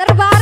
Terbang